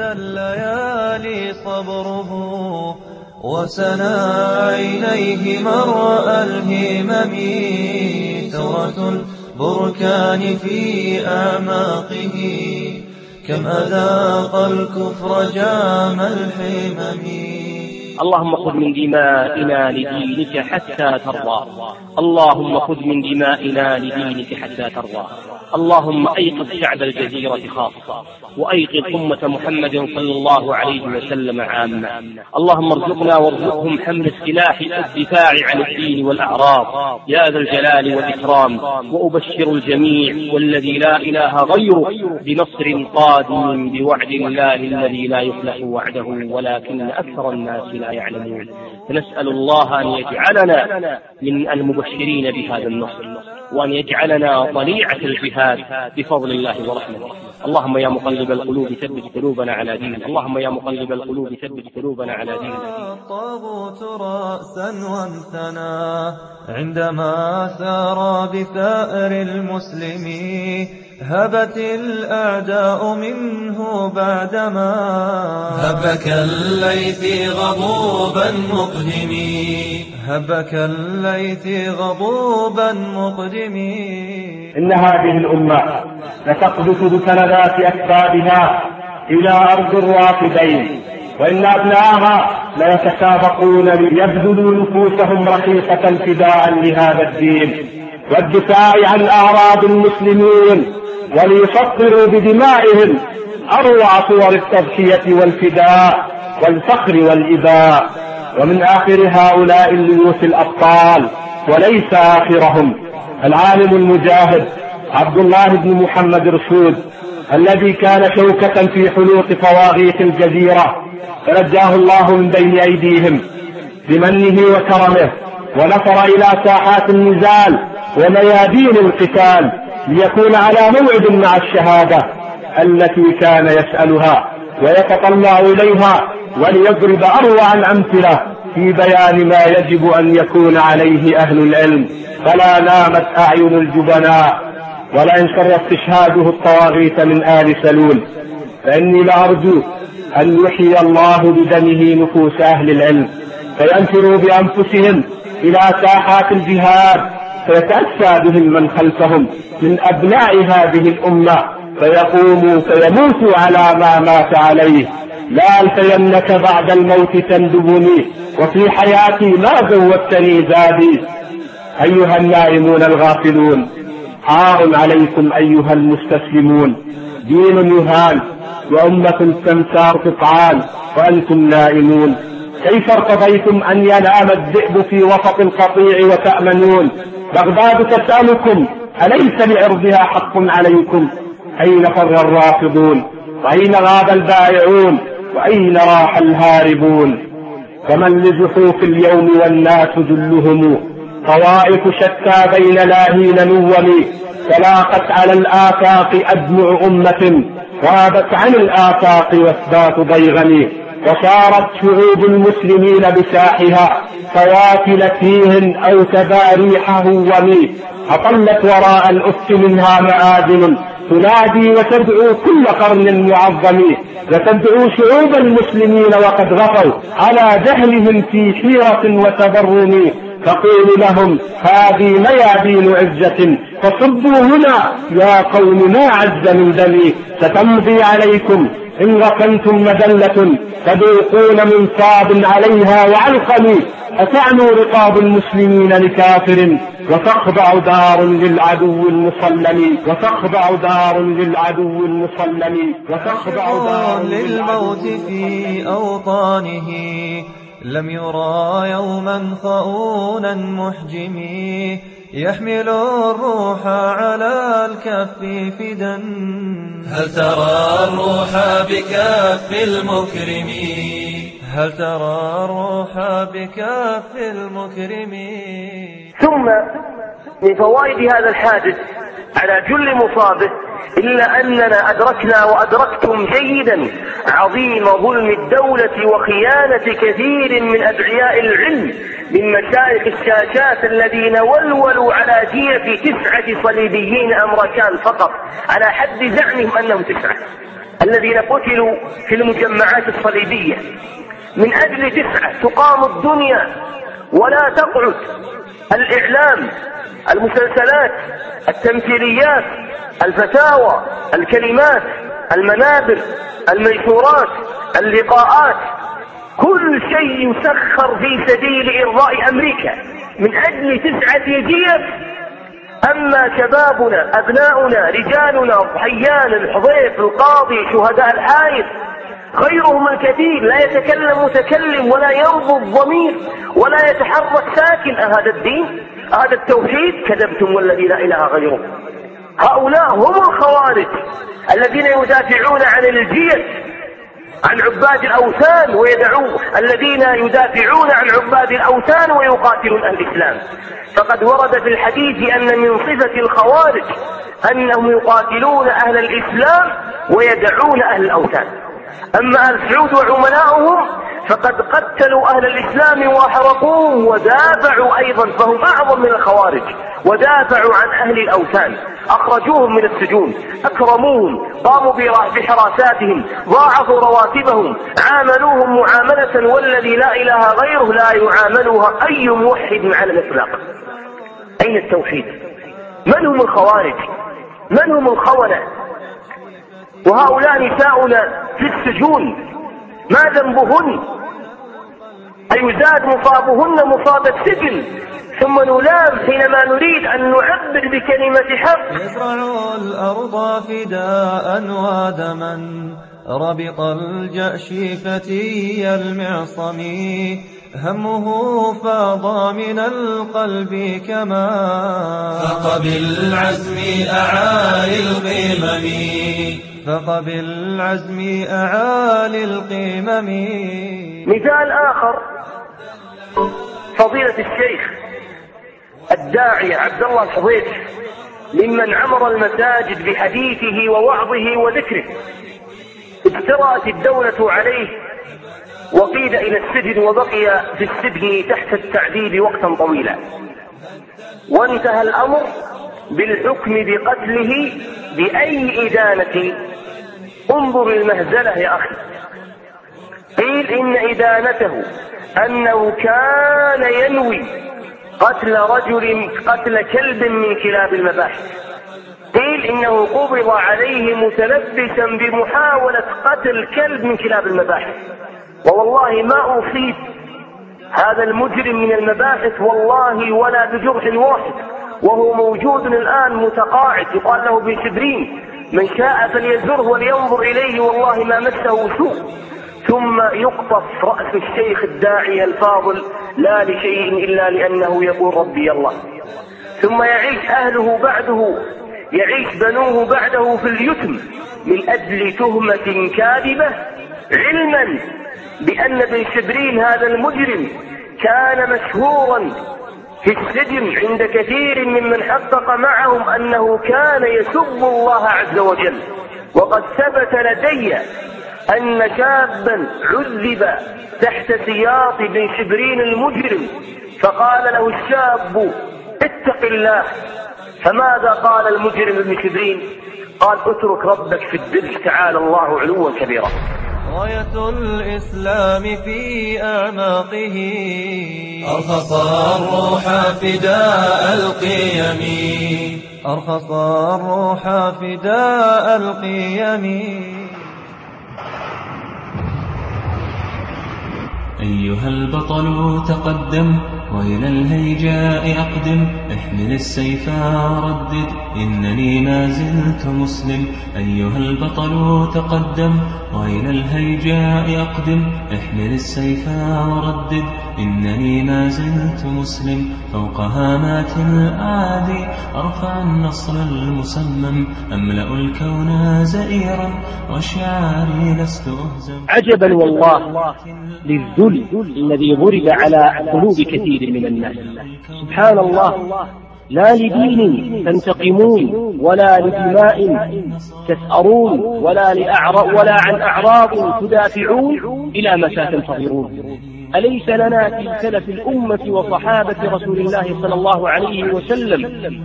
الليالي صبره وسنا عينيه مرأى الهمم ثورة البركان في أعماقه كم أذاق الكفر جام الحمم. اللهم خذ من دمائنا لدينك حتى ترضى. اللهم خذ من دمائنا لدينك حتى ترضى. اللهم أيقظ شعب الجزيرة خاصة وأيقظ أمة محمد صلى الله عليه وسلم عامة. اللهم ارزقنا وارزقهم حمل السلاح الدفاع عن الدين والأعراض. يا ذا الجلال والإكرام وأبشر الجميع والذي لا إله غيره بنصر قادم بوعد الله الذي لا يخلف وعده ولكن أكثر الناس لا يعلمون. فنسأل الله أن يجعلنا من المبشرين بهذا النصر. وأن يجعلنا طليعة الجهاد بفضل الله ورحمته. اللهم يا مقلب القلوب ثبت قلوبنا على دينك. اللهم يا مقلب القلوب ثبت قلوبنا على دينك. الطاغوت رأسا وانثنى عندما سار بثأر المسلمين. هبت الأعداء منه بعدما هبك الليث غضوبا مقدمي. هبك الليث غضوبا مقدمي. إن هذه الأمة لتقذف بسندات أكبادها إلى أرض الرافدين وإن أبناءها ليتسابقون ليبذلوا نفوسهم رخيصة فداء لهذا الدين والدفاع عن أعراض المسلمين وليسطروا بدمائهم أروع صور التضحية والفداء والفخر والإباء. ومن آخر هؤلاء الليوث الأبطال وليس آخرهم العالم المجاهد عبد الله بن محمد رشود الذي كان شوكة في حلوق طواغيت الجزيرة فنجاه الله من بين أيديهم بمنه وكرمه ونفر إلى ساحات النزال وميادين القتال. ليكون على موعد مع الشهادة التي كان يسألها ويتطلع إليها وليضرب أروع الأمثلة في بيان ما يجب أن يكون عليه أهل العلم. فلا نامت أعين الجبناء ولئن شر استشهاده الطواغيت من آل سلول. فإني لأرجو أن يحيي الله بدمه نفوس أهل العلم فينفروا بأنفسهم إلى ساحات الجهاد فيتأسى بهم من خلفهم من أبناء هذه الأمة فيقوموا فيموتوا على ما مات عليه. لا ألفينك بعد الموت تندبني وفي حياتي ما زودتني زادي. أيها النائمون الغافلون عار عليكم أيها المستسلمون. دين يهان وأمة تنسار قطعان وأنتم نائمون. كيف ارتضيتم أن ينام الذئب في وسط القطيع وتأمنون؟ بغداد تسألكم أليس لعرضها حق عليكم؟ أين فر الرافضون؟ وأين غاب البائعون؟ وأين راح الهاربون؟ فمن لزحوف اليوم والناس ذلهم طوائف شتى بين لاهين نوم تلاقت على الآفاق أدمع أمة غابت عن الآفاق واثبات ضيغم. وصارت شعوب المسلمين بساحها قوافل فيهن أو تباريح هومي أطلت وراء الأفق منها مآذن تنادي وتدعو كل قرن معظم وتدعو شعوب المسلمين وقد غفوا على جهلهم في حيرة وتبرم تقول لهم هذه ميادين عزة فصبوا هنا يا قوم ما عز من دمي ستمضي عليكم إن ركنتم مذلة تذوقون من صاب عليها وعلقم أتعنوا رقاب المسلمين لكافر وتخضع دار للعدو المصلم وتخضع دار للعدو المصلم وتخضع دار للموت في أوطانه لم يرى يوما خؤونا محجمي. يحمل الروح على الكف فدا. هل ترى الروح بكف المكرم؟ هل ترى الروح بكف المكرم؟ ثم من فوائد هذا الحادث على جل مصابه إلا أننا أدركنا وأدركتم جيدا عظيم ظلم الدولة وخيانة كثير من أدعياء العلم من مشايخ الشاشات الذين ولولوا على جيف تسعة صليبيين أمريكان فقط على حد زعمهم أنهم تسعة. الذين قتلوا في المجمعات الصليبية. من أجل تسعة تقام الدنيا ولا تقعد. الإعلام المسلسلات التمثيليات الفتاوى الكلمات المنابر المنشورات اللقاءات. كل شيء يسخر في سبيل إرضاء أمريكا. من أجل تسعة جيف أما شبابنا أبناؤنا رجالنا ضحيان الحضيف القاضي شهداء الحائط غيرهم الكثير. لا يتكلم متكلم ولا ينبض ضمير ولا يتحرك ساكن. أهذا الدين؟ هذا التوحيد كذبتم والذي لا إله غيره. هؤلاء هم الخوارج الذين يدافعون عن الجيش عن عباد الأوثان ويدعو الذين يدافعون عن عباد الأوثان ويقاتلون الإسلام. فقد ورد في الحديث أن من صفة الخوارج أنهم يقاتلون أهل الإسلام ويدعون أهل الأوثان. أما آل سعود وعملاؤهم فقد قتلوا أهل الإسلام وحرقوهم ودافعوا أيضا فهم أعظم من الخوارج ودافعوا عن أهل الأوثان أخرجوهم من السجون أكرموهم قاموا بحراساتهم ضاعفوا رواتبهم عاملوهم معاملة والذي لا إله غيره لا يعاملها أي موحد على الإطلاق. أين التوحيد؟ من هم الخوارج؟ من هم الخونة؟ وهؤلاء نساؤنا في السجون ما ذنبهن؟ أيزاد مصابهن مصاب السجن. ثم نلام حينما نريد أن نعبر بكلمة حق. يزرع الأرض فداء ودما ربط الجأش فتي المعصم همه فاض من القلب كما فقبل عزمي أعالي القمم. فقبل عزمي أعالي القمم. مثال آخر فضيلة الشيخ الداعية عبد الله الحضيف ممن عمر المساجد بحديثه ووعظه وذكره اجترأت الدولة عليه وقيد إلى السجن وبقي في السجن تحت التعذيب وقتا طويلا. وانتهى الأمر بالحكم بقتله بأي إدانة. انظر المهزلة يا أخي. قيل إن إدانته أنه كان ينوي قتل رجل قتل كلب من كلاب المباحث. قيل إنه قبض عليه متلبسا بمحاولة قتل كلب من كلاب المباحث. ووالله ما أصيب هذا المجرم من المباحث والله ولا بجرح واحد. وهو موجود الآن متقاعد يقال له بن شبرين من شاء فليزره ولينظر إليه والله ما مسه سوء. ثم يقطف رأس الشيخ الداعية الفاضل لا لشيء إلا لأنه يقول ربي الله. ثم يعيش أهله بعده يعيش بنوه بعده في اليتم من أجل تهمة كاذبة علما بأن بن شبرين هذا المجرم كان مشهورا في السجن عند كثير ممن حقق معهم أنه كان يسب الله عز وجل. وقد ثبت لدي أن شابا عذب تحت سياط بن شبرين المجرم فقال له الشاب اتق الله. فماذا قال المجرم ابن شبرين قال اترك ربك في الدرج تعالى الله علوا كبيرا. راية الإسلام في أعناقه أرخص الروح فداء القيم. أرخص الروح فداء القيم. أيها البطل تقدم. وإلى الهيجاء أقدم احمل السيف ردد إنني ما زلت مسلم أيها البطل تقدم وإلى الهيجاء أقدم احمل السيف وردد إنني ما زلت مسلم فوق هامات الأعادي أرفع النصر المسمم أملأ الكون زئيرا وشعاري لست أهزم. عجبا والله للذل الذي ضرب على قلوب كثير من الناس. سبحان الله. لا لدين تنتقمون ولا لدماء تسأرون ولا لأعراض ولا عن أعراض تدافعون إلى متى تنتظرون. أليس لنا في سلف الأمة وصحابة رسول الله صلى الله عليه وسلم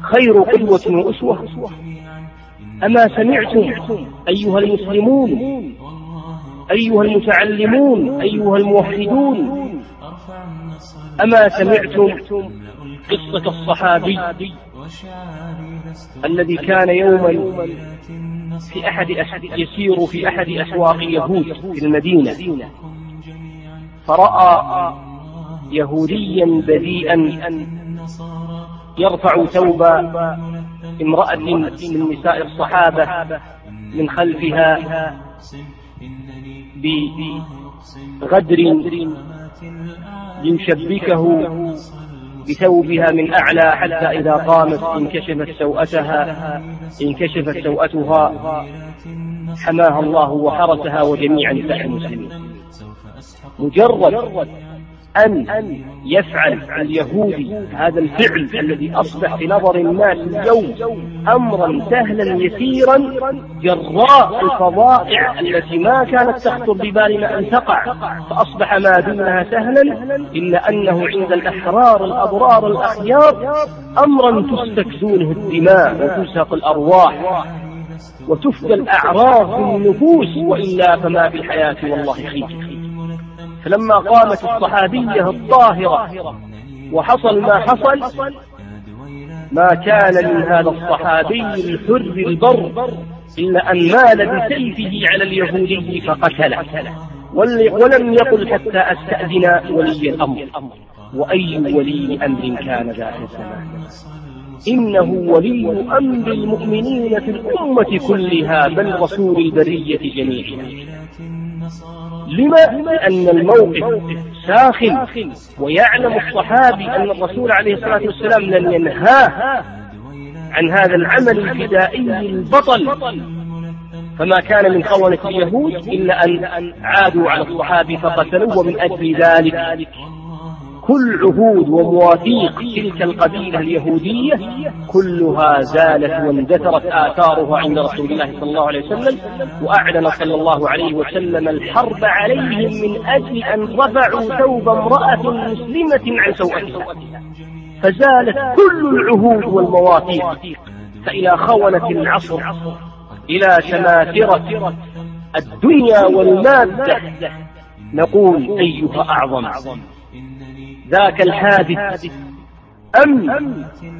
خير قدوة وأسوة؟ أما سمعتم أيها المسلمون أيها المتعلمون أيها الموحدون أما سمعتم قصة الصحابي الذي كان يوما في أحد يسير في أحد أسواق يهود في المدينة؟ فرأى يهوديا بذيئا يرفع ثوب امرأة من نساء الصحابة من خلفها بغدر ليشبكه بثوبها من أعلى حتى إذا قامت انكشفت سوءتها انكشفت سوءتها حماها الله وحرسها وجميع نساء المسلمين. مجرد أن يفعل اليهودي هذا الفعل الذي أصبح في نظر الناس اليوم أمرا سهلا يسيرا جراء الفظائع التي ما كانت تخطر ببالنا أن تقع. فأصبح ما دونها سهلا إلا أنه عند الأحرار الأبرار الأخيار أمرا تستكزونه الدماء وتزهق الأرواح وتفدى الأعراض في النفوس وإلا فما في الحياة والله خير. فلما قامت الصحابية الطاهرة وحصل ما حصل ما كان من هذا الصحابي الحر البر إلا أن مال بسيفه على اليهودي فقتله ولم يقل حتى أستأذن ولي الأمر وأي ولي أمر كان ذات الزمان إنه ولي أمر المؤمنين في الأمة كلها بل رسول البرية جميعها لما؟ لأن الموقف ساخن ويعلم الصحابي أن الرسول عليه الصلاة والسلام لن ينهاه عن هذا العمل الفدائي البطل. فما كان من خونة اليهود إلا أن عادوا على الصحابي فقتلوه ومن أجل ذلك. كل عهود ومواثيق تلك القبيلة اليهودية كلها زالت واندثرت آثارها عند رسول الله صلى الله عليه وسلم وأعلن صلى الله عليه وسلم الحرب عليهم من أجل أن رفعوا ثوب امرأة مسلمة عن سوءتها. فزالت كل العهود والمواثيق فإلى خونة العصر إلى تماثرة الدنيا والمادة. نقول أيها أعظم. ذاك الحادث. أم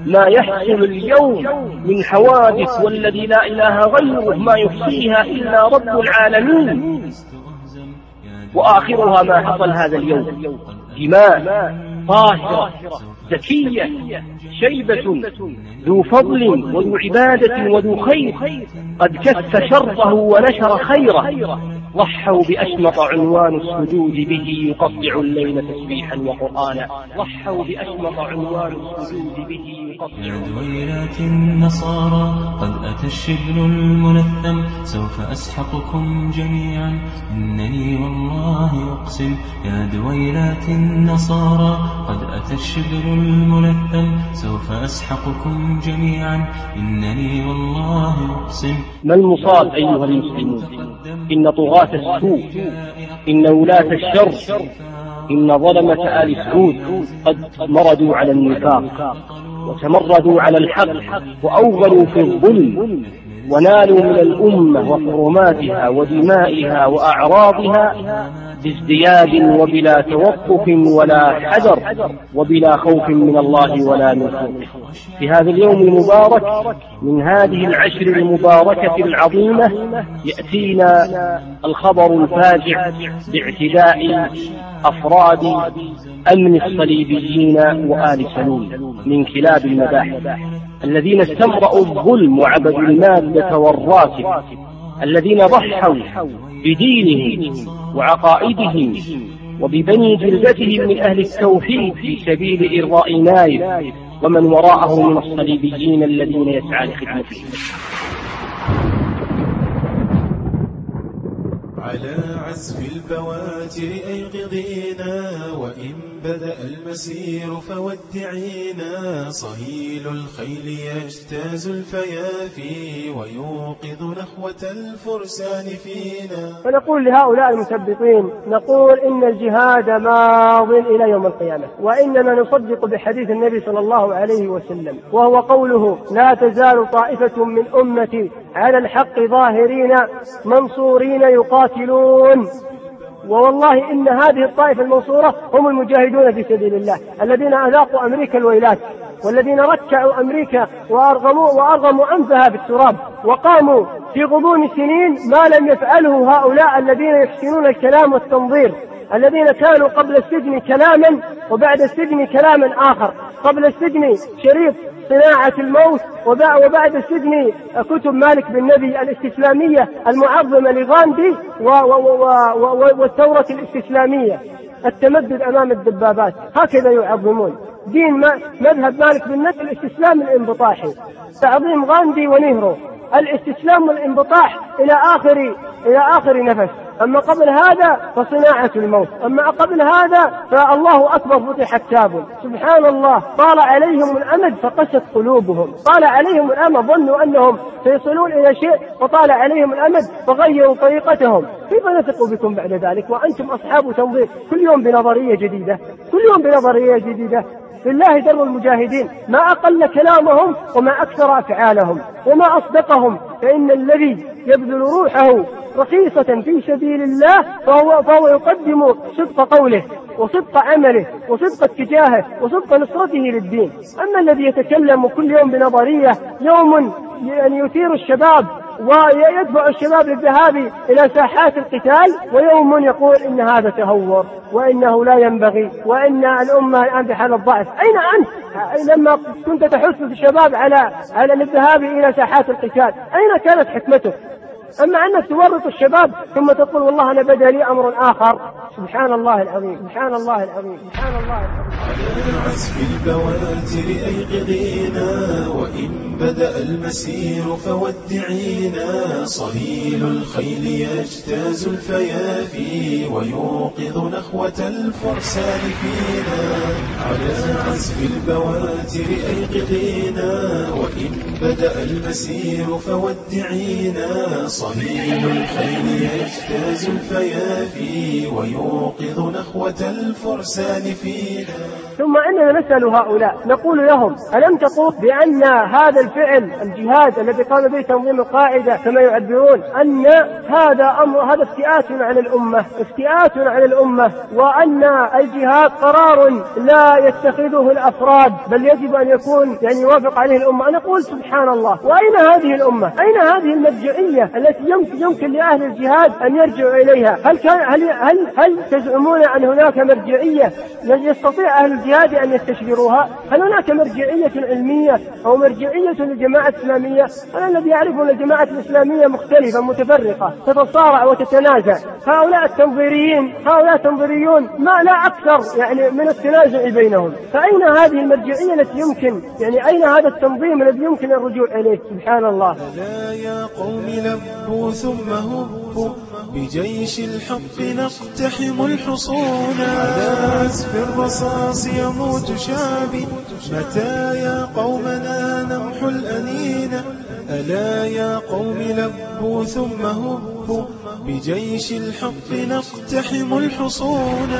ما يحصل اليوم من حوادث والذي لا إله غيره ما يحصيها إلا رب العالمين؟ وآخرها ما حصل هذا اليوم. دماء طاهرة زكية شيبة ذو فضل وذو عبادة وذو خير. قد كف شره ونشر خيره. ضحوا بأشمط عنوان السجود به يقطع الليل تسبيحا وقرآنا. ضحوا بأشمط عنوان السجود به يقطع يا دويلات النصارى قد أتى الشبل المنثم سوف أسحقكم جميعا. إنني والله أقسم يا دويلات النصارى قد أتى الشبل المنثم سوف أسحقكم جميعا. إنني والله أقسم. ما المصاب أيها المسلمون؟ إن طغاة السوء. إن ولاة الشر إن ظلمة آل سعود قد مردوا على النفاق وتمردوا على الحق وأوغلوا في الظلم. ونالوا من الأمة وحرماتها ودمائها وأعراضها بازدياد وبلا توقف ولا حذر وبلا خوف من الله ولا من خلقه في هذا اليوم المبارك من هذه العشر المباركة العظيمة يأتينا الخبر الفاجع باعتداء أفراد أمن الصليبيين وآل سلول من كلاب المباحث الذين استمرأوا الظلم وعبدوا المادة والراتب الذين ضحوا بدينهم وعقائدهم وببني جلدتهم من أهل التوحيد في سبيل إرضاء نايف ومن وراءه من الصليبيين الذين يسعى لخدمتهم على عزف البواتر أيقظينا وإن بدأ المسير فودعينا. صهيل الخيل يجتاز الفيافي ويوقظ نخوة الفرسان فينا. فنقول لهؤلاء المثبطين نقول إن الجهاد ماض إلى يوم القيامة وإننا نصدق بحديث النبي صلى الله عليه وسلم وهو قوله لا تزال طائفة من أمتي على الحق ظاهرين منصورين يقاتلون ووالله إن هذه الطائفة المنصورة هم المجاهدون في سبيل الله الذين أذاقوا أمريكا الويلات والذين ركعوا أمريكا وارغموا وأرغموا أنفها بالتراب وقاموا في غضون سنين ما لم يفعله هؤلاء الذين يحسنون الكلام والتنظير الذين كانوا قبل السجن كلاما وبعد السجن كلاما آخر قبل السجن شريط صناعة الموت وبعد السجن كتب مالك بن نبي الاستسلامية المعظمة لغاندي والثورة الاستسلامية التمدد أمام الدبابات. هكذا يعظمون. دين مذهب مالك بن نبي الاستسلام الانبطاحي. تعظيم غاندي ونهرو. الاستسلام والانبطاح إلى آخر إلى آخر نفس. أما قبل هذا فصناعة الموت. أما قبل هذا فالله أكبر فتح كتاب سبحان الله. طال عليهم الأمد فقست قلوبهم. طال عليهم الأمد ظنوا أنهم سيصلون إلى شيء وطال عليهم الأمد فغيروا طريقتهم. كيف نثق بكم بعد ذلك؟ وأنتم أصحاب تنظير كل يوم بنظرية جديدة. كل يوم بنظرية جديدة. لله در المجاهدين. ما أقل كلامهم وما أكثر أفعالهم وما أصدقهم. فإن الذي يبذل روحه رخيصة في سبيل الله فهو, فهو يقدم صدق قوله وصدق عمله وصدق اتجاهه وصدق نصرته للدين. أما الذي يتكلم كل يوم بنظرية يوم يعني يثير الشباب ويدفع الشباب للذهاب إلى ساحات القتال ويوم يقول إن هذا تهور وإنه لا ينبغي وإن الأمة الآن بحال الضعف. أين أنت؟ لما كنت تحث الشباب على على الذهاب إلى ساحات القتال أين كانت حكمتك أما أنك تورط الشباب ثم تقول والله أنا بدأ لي أمر آخر. سبحان الله العظيم. سبحان الله العظيم. سبحان الله العظيم. على البواتر أيقظينا وإن بدأ المسير فودعينا. صهيل الخيل يجتاز الفيافي ويوقظ نخوة الفرسان فينا. على عزف البواتر أيقظينا وإن بدأ المسير فودعينا. صهيل الخيل يجتاز الفيافي ويوقظ نخوة الفرسان فينا ثم إننا نسأل هؤلاء نقول لهم ألم تقول بأن هذا الفعل الجهاد الذي قام به تنظيم القاعدة كما يعبرون أن هذا أمر هذا افتئات على الأمة افتئات على الأمة وأن الجهاد قرار لا يتخذه الأفراد بل يجب أن يكون يعني يوافق عليه الأمة أنا أقول سبحان الله وأين هذه الأمة؟ أين هذه المرجعيه التي يمكن يمكن لأهل الجهاد أن يرجعوا إليها؟ هل كان هل هل, هل تزعمون أن هناك مرجعية يستطيع أهل الجهاد أن يستشيروها؟ هل هناك مرجعية علمية أو مرجعية للجماعه الاسلاميه؟ أنا الذي يعرف أن الجماعة الإسلامية مختلفة متفرقة تتصارع وتتنازع، هؤلاء التنظيريين هؤلاء التنظيريون ما لا أكثر يعني من التنازع بينهم، فأين هذه المرجعية التي يمكن يعني أين هذا التنظيم الذي يمكن الرجوع إليه؟ سبحان الله. يا قوم لبوا ثم هبوا بجيش الحق نقتحم الحصون. على أسف الرصاص يموت شعبي متى يا قومنا نمحو الأنين؟ ألا يا قوم لبوا ثم هبوا بجيش الحق نقتحم الحصون.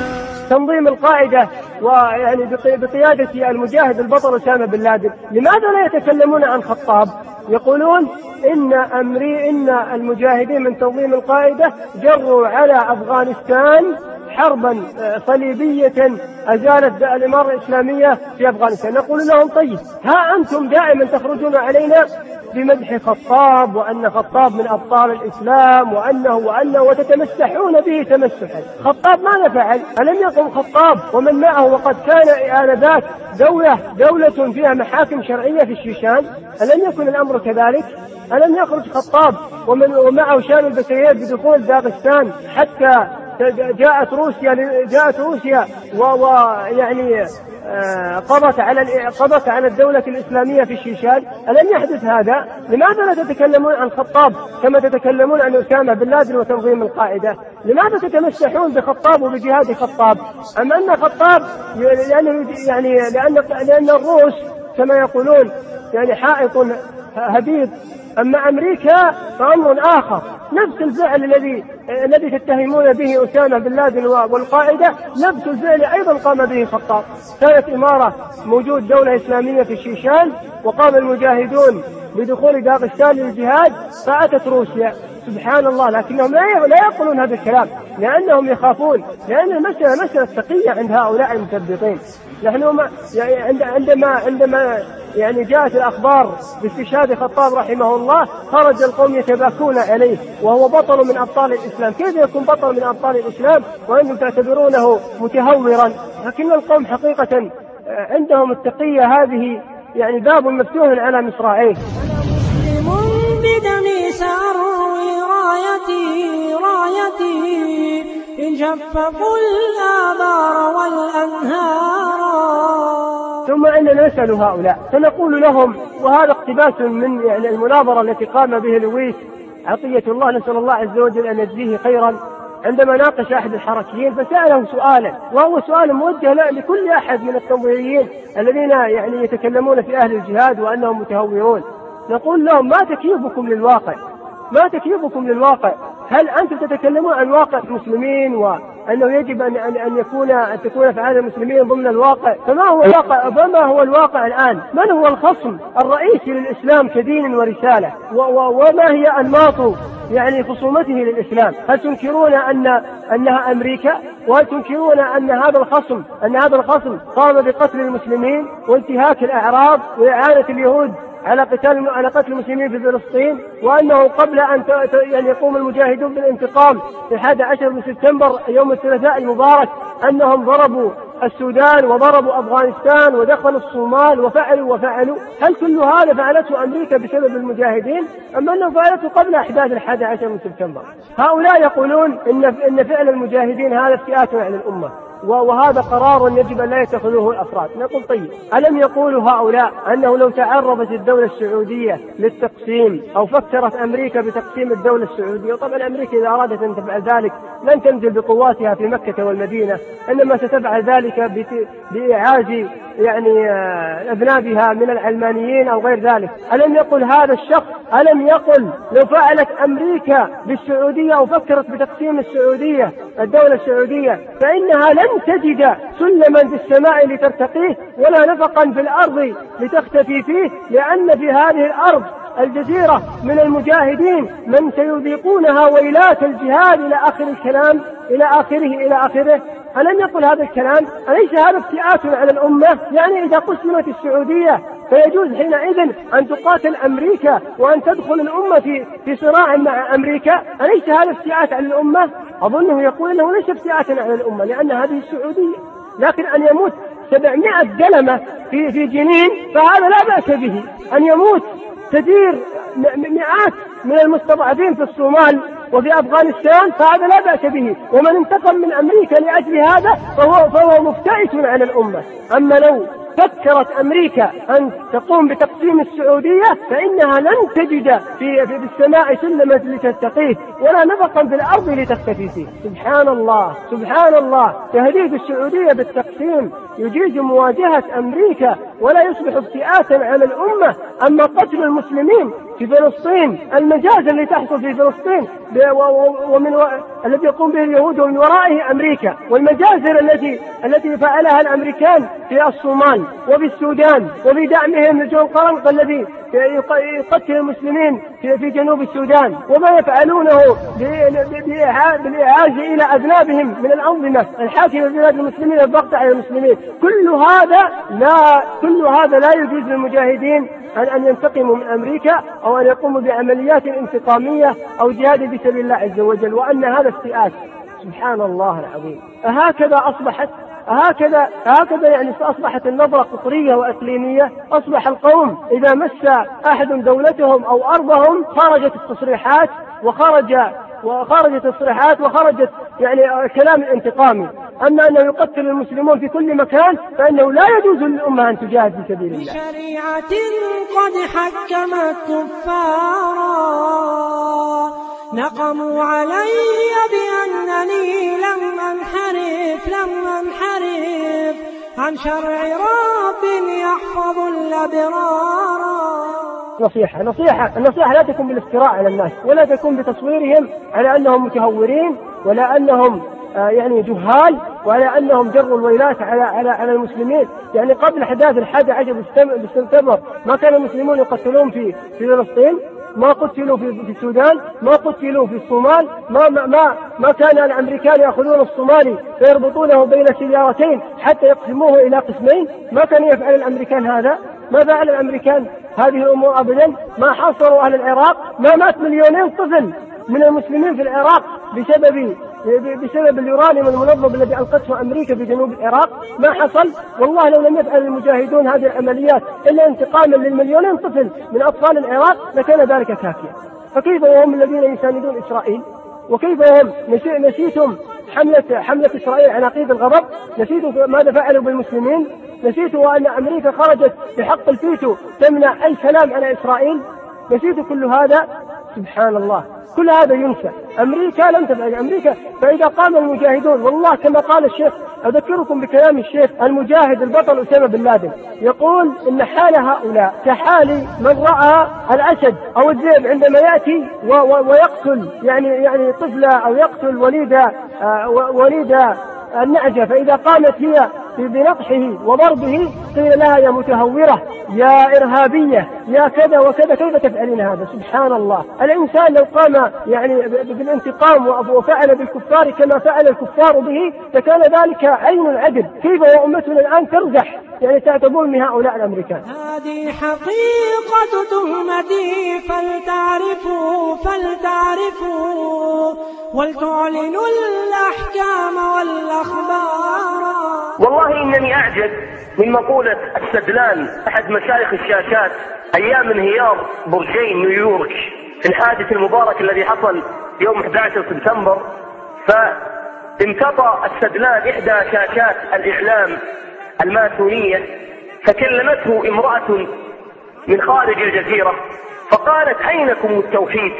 تنظيم القاعدة ويعني بقيادة المجاهد البطل أسامة بن لادن لماذا لا يتكلمون عن خطاب؟ يقولون إن أمري إن المجاهدين من تنظيم القاعدة جروا على أفغانستان حربا صليبية أزالت الإمارة الإسلامية في أفغانستان. نقول لهم طيب ها أنتم دائما تخرجون علينا بمدح خطاب وأن خطاب من أبطال الإسلام وأنه وأنه وتتمسحون به تمسحا. خطاب ماذا فعل؟ ألم يقم خطاب؟ ومن معه وقد كان آنذاك دولة دولة فيها محاكم شرعية في الشيشان. ألم يكن الأمر كذلك؟ ألم يخرج خطاب؟ ومن ومعه شان البشريات بدخول داغستان حتى جاءت روسيا جاءت روسيا ويعني آه، قضت على قضت على الدولة الإسلامية في الشيشان ألم يحدث هذا؟ لماذا لا تتكلمون عن خطاب كما تتكلمون عن أسامة بن لادن وتنظيم القاعدة؟ لماذا تتمسحون بخطاب وبجهاد خطاب؟ أم أن خطاب يعني يعني لأن لأن الروس كما يقولون يعني حائط هبيط أما أمريكا فأمر آخر. نفس الفعل الذي الذي تتهمون به أسامة بن لادن والقاعدة. نفس الفعل أيضا قام به خطاب كانت إمارة موجود دولة إسلامية في الشيشان وقام المجاهدون بدخول داغستان للجهاد فأتت روسيا. سبحان الله لكنهم لا لا يقولون هذا الكلام لأنهم يخافون لأن المسألة مسألة تقية عند هؤلاء المثبطين نحن يعني عندما عندما يعني جاءت الأخبار باستشهاد خطاب رحمه الله خرج القوم يتباكون عليه وهو بطل من أبطال الإسلام. كيف يكون بطل من أبطال الإسلام وأنتم تعتبرونه متهورا؟ لكن القوم حقيقة عندهم التقية هذه يعني باب مفتوح على مصراعيه. سأروي رايتي رايتي. إن شفقوا الآبار والأنهار. ثم إننا نسأل هؤلاء فنقول لهم وهذا اقتباس من يعني المناظرة التي قام به لويس عطية الله نسأل الله عز وجل أن يجزيه خيرا. عندما ناقش أحد الحركيين فسأله سؤالا وهو سؤال موجه لكل أحد من التنظيريين الذين يعني يتكلمون في أهل الجهاد وأنهم متهورون. نقول لهم ما تكييفكم للواقع ما تكييفكم للواقع هل أنتم تتكلمون عن واقع المسلمين وأنه يجب ان ان أن يكون أن تكون افعال المسلمين ضمن الواقع فما هو الواقع فما هو الواقع الآن؟ من هو الخصم الرئيسي للإسلام كدين ورسالة؟ وما هي أنماط يعني خصومته للإسلام؟ هل تنكرون ان أنها أمريكا؟ وهل تنكرون أن هذا الخصم أن هذا الخصم قام بقتل المسلمين وانتهاك الاعراض وإعانة اليهود على قتال على قتل المسلمين في فلسطين وأنه قبل أن يعني يقوم المجاهدون بالانتقام في 11 من سبتمبر يوم الثلاثاء المبارك أنهم ضربوا السودان وضربوا أفغانستان ودخلوا الصومال وفعلوا وفعلوا. هل كل هذا فعلته أمريكا بسبب المجاهدين؟ أم أنه فعلته قبل أحداث الحادي عشر من سبتمبر؟ هؤلاء يقولون إن إن فعل المجاهدين هذا افتئات على الأمة. وهذا قرار يجب أن لا يتخذوه الأفراد، نقول طيب ألم يقولوا هؤلاء أنه لو تعرضت الدولة السعودية للتقسيم أو فكرت أمريكا بتقسيم الدولة السعودية، وطبعا أمريكا إذا أرادت أن تفعل ذلك لن تنزل بقواتها في مكة والمدينة، إنما ستفعل ذلك بإعاز يعني آه، أذنابها من العلمانيين أو غير ذلك، ألم يقل هذا الشخص؟ ألم يقل لو فعلت أمريكا بالسعودية أو فكرت بتقسيم السعودية الدولة السعودية فإنها لن تجد سلما في السماء لترتقيه ولا نفقا في الأرض لتختفي فيه لأن في هذه الأرض الجزيرة من المجاهدين من سيذيقونها ويلات الجهاد إلى آخر الكلام إلى آخره إلى آخره ألم يقل هذا الكلام؟ أليس هذا ابتئات على الأمة؟ يعني إذا قسمت السعودية فيجوز حينئذ أن تقاتل أمريكا وأن تدخل الأمة في في صراع مع أمريكا. أليس هذا ابتئات على الأمة؟ أظنه يقول أنه ليس ابتئات على الأمة لأن هذه السعودية. لكن أن يموت سبعمائة دلمة في في جنين فهذا لا بأس به. أن يموت تدير مئات من المستضعفين في الصومال وفي أفغانستان فهذا لا بأس به. ومن انتقم من أمريكا لأجل هذا فهو فهو مفتئت على الأمة. أما لو فكرت أمريكا أن تقوم بتقسيم السعودية فإنها لن تجد في في السماء سلما لتتقيه ولا نفقا في الأرض لتختفي فيه. سبحان الله سبحان الله. تهديد السعودية بالتقسيم. يجيز مواجهة أمريكا ولا يصبح ابتئاسا على الأمة أما قتل المسلمين في فلسطين المجازر اللي تحصل في فلسطين ومن و... الذي يقوم به اليهود ومن ورائه أمريكا والمجازر التي التي فعلها الأمريكان في الصومال وفي السودان وفي دعمهم لجون قرنق الذي يقتل المسلمين في, في جنوب السودان. وما يفعلونه بالإعاز إلى أذنابهم من الأنظمة الحاكمة في بلاد المسلمين الضغط على المسلمين. كل هذا لا كل هذا لا يجوز للمجاهدين أن أن ينتقموا من أمريكا أو أن يقوموا بعمليات انتقامية أو جهاد في سبيل الله عز وجل وأن هذا استئاس. سبحان الله العظيم. أهكذا أصبحت هكذا هكذا يعني أصبحت النظرة قطرية وإقليمية. أصبح القوم إذا مس أحد دولتهم أو أرضهم خرجت التصريحات وخرج وخرجت تصريحات وخرجت يعني كلام انتقامي أما أنه يقتل المسلمون في كل مكان فإنه لا يجوز للأمة أن تجاهد في سبيل الله. بشريعة قد حكمت كفارا نقموا علي بأنني لم أنحرف لم أنحرف. عن شرع رب يحفظ الأبرار. نصيحة نصيحة النصيحة لا تكون بالافتراء على الناس ولا تكون بتصويرهم على أنهم متهورين ولا أنهم يعني جهال وعلى انهم جروا الويلات على على على المسلمين، يعني قبل احداث الحادي عشر سبتمبر ما كان المسلمون يقتلون في في فلسطين، ما قتلوا في في السودان، ما قتلوا في الصومال، ما ما ما, ما كان الأمريكان يأخذون الصومالي فيربطونه بين سيارتين حتى يقسموه إلى قسمين، ما كان يفعل الأمريكان هذا، ما فعل الأمريكان هذه الأمور ابدا، ما حاصروا أهل العراق، ما مات مليونين طفل من المسلمين في العراق بسبب بسبب اليورانيوم المنظم الذي ألقته أمريكا في جنوب العراق ما حصل. والله لو لم يفعل المجاهدون هذه العمليات إلا انتقاما للمليونين طفل من أطفال العراق لكان ذلك كافيا. فكيف وهم الذين يساندون إسرائيل؟ وكيف وهم نسيتم حملة حملة إسرائيل عناقيد الغضب؟ نسيتوا ماذا فعلوا بالمسلمين؟ نسيتوا أن أمريكا خرجت بحق الفيتو تمنع أي كلام على إسرائيل؟ نسيتوا كل هذا؟ سبحان الله. كل هذا ينسى. أمريكا لم تفعل أمريكا فإذا قام المجاهدون والله كما قال الشيخ أذكركم بكلام الشيخ المجاهد البطل أسامة بن لادن. يقول إن حال هؤلاء كحال من رأى الأسد أو الذئب عندما يأتي ويقتل يعني يعني طفلة أو يقتل وليدة آه، وليدة النعجة. فإذا قامت هي بنطحه وضربه قيل لها يا متهورة. يا إرهابية يا كذا وكذا كيف تفعلين هذا؟ سبحان الله. الإنسان لو قام يعني بالانتقام وفعل بالكفار كما فعل الكفار به فكان ذلك عين العدل. كيف وأمتنا الآن ترزح يعني تعتبون من هؤلاء الأمريكان. هذه حقيقة تهمتي فلتعرفوا فلتعرفوا. ولتعلنوا الأحكام والأخبار. والله إنني أعجب من مقولة السدلان أحد مشايخ الشاشات أيام انهيار برجين نيويورك في الحادث المبارك الذي حصل يوم 11 سبتمبر. فانتطى السدلان إحدى شاشات الإعلام الماسونية. فكلمته امرأة من خارج الجزيرة فقالت أينكم التوحيد؟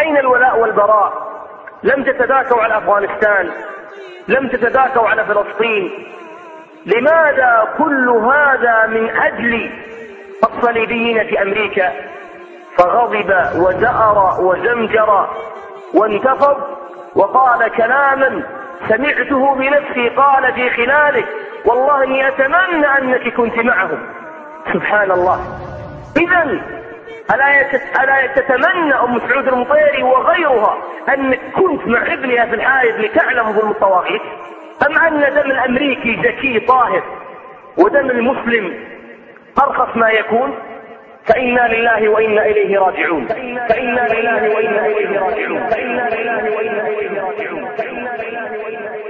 أين الولاء والبراء؟ لم تتذاكوا على أفغانستان لم تتذاكوا على فلسطين. لماذا كل هذا من أجل الصليبيين في أمريكا؟ فغضب وزأر وزمجر وانتفض وقال كلاما سمعته بنفسي قال في خلاله والله اني اتمنى أنك كنت معهم. سبحان الله. اذا ألا, ألا تتمنى أم سعود المطيري وغيرها أنك كنت مع ابنها في الحائط لتعلم ظلم الطواغيت؟ أم أن دم الأمريكي زكي طاهر ودم المسلم أرخص ما يكون؟ فإنا لله وإنا إليه راجعون. فإنا لله وإنا إليه راجعون. فإنا لله وإنا إليه راجعون. فإنا لله وإنا إليه راجعون.